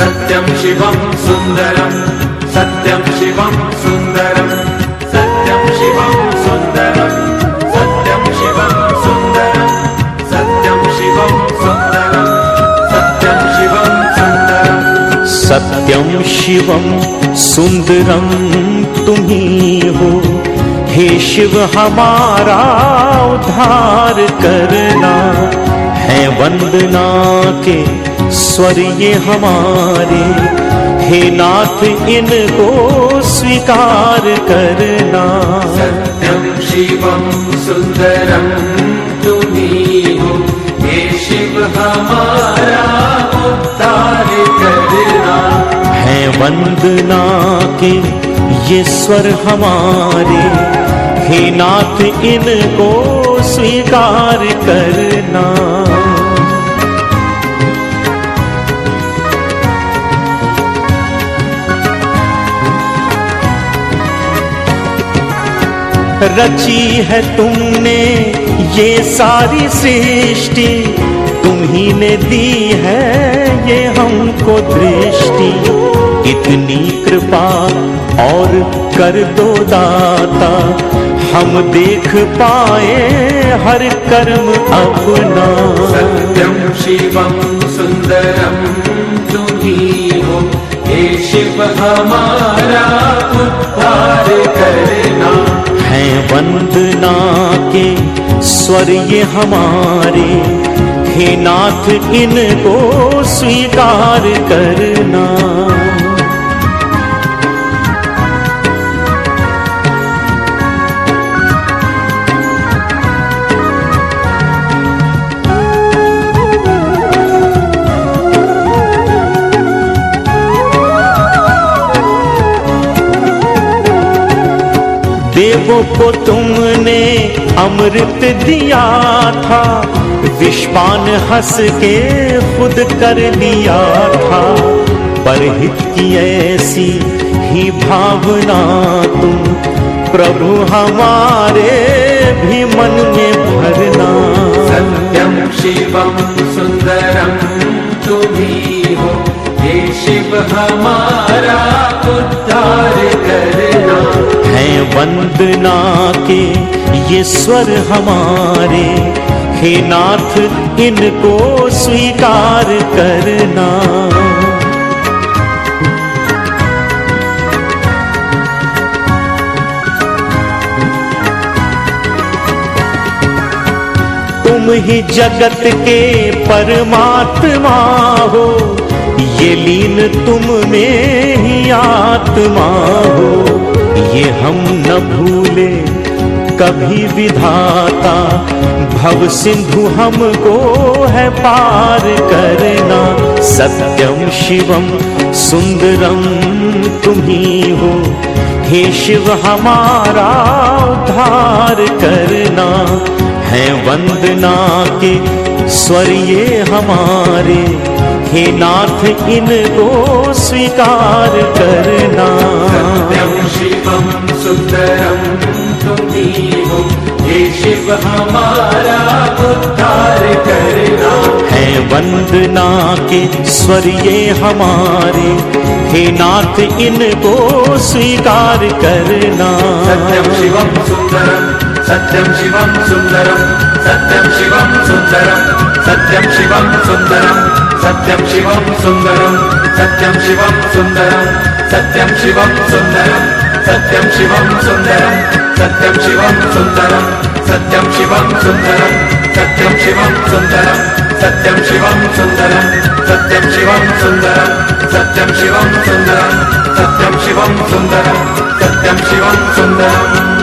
सत्यं शिवं सुन्दरम् सत्यं शिवं सुन्दरम् सत्यं शिवं सुन्दरम् सत्यं शिवं सुन्दरम् सत्यं शिवं सुन्दरम् सत्यं शिवं सुन्दरम् सत्यम शिवम सुंदरम तुम्ही हो, हे शिव हमारा उद्धार करना है वंदना के स्वर ये हमारे। हे नाथ इनको स्वीकार करना। सत्यं शिवं सुन्दरं तुम्ही हो हे शिव हमारा उद्धार करना। है वंदना के ये स्वर हमारे। हे नाथ इनको स्वीकार करना। रची है तुमने ये सारी सृष्टि। तुम ही ने दी है ये हमको दृष्टि। इतनी कृपा और कर दो दाता। हम देख पाए हर कर्म अपना। सत्यं शिवं सुन्दरं तुम्ही हो हे शिव हमारा है वंदना के स्वर ये हमारे। हे नाथ इनको स्वीकार करना। देवों को तुमने अमृत दिया था विश्वान हंस के खुद कर लिया था। पर हित की ऐसी ही भावना तुम, प्रभु हमारे भी मन में भरना। सत्यं शिवं सुन्दरं तुम्ही हो हे शिव हमारा वंदना के ये स्वर हमारे। हे नाथ, इनको स्वीकार करना। तुम ही जगत के परमात्मा हो, ये लीन तुम में ही आत्मा हो। ये हम न भूले कभी विधाता। भव सिंधु हमको है पार करना। सत्यम शिवम सुंदरम तुम्ही हो। हे शिव हमारा उद्धार करना। है वंदना के स्वर ये हमारे। हे नाथ इनको स्वीकार करना। सत्यं शिवं सुन्दरं तुम्ही हे। शिव हमारा उद्धार करना। है वंदना के स्वर ये हमारे। हे नाथ इनको स्वीकार करना। सत्यं शिवं सुन्दरं सत्यं शिवं सुन्दरं सत्यं शिवं सुन्दरं सत्यं शिवं सुन्दरं सत्यं शिवं सुन्दरं सत्यं शिवं सुन्दरं सत्यं शिवं सुन्दरं सत्यं शिवं सुन्दरं सत्यं शिवं सुन्दरं सत्यं शिवं सुन्दरं सत्यं शिवं सुन्दरं सत्यं शिवं सुन्दरं सत्यं शिवं सुन्दरं सत्यं शिवं सुन्दरं सत्यं शिवं सुन्दरं सत्यं शिवं सुन्दरम्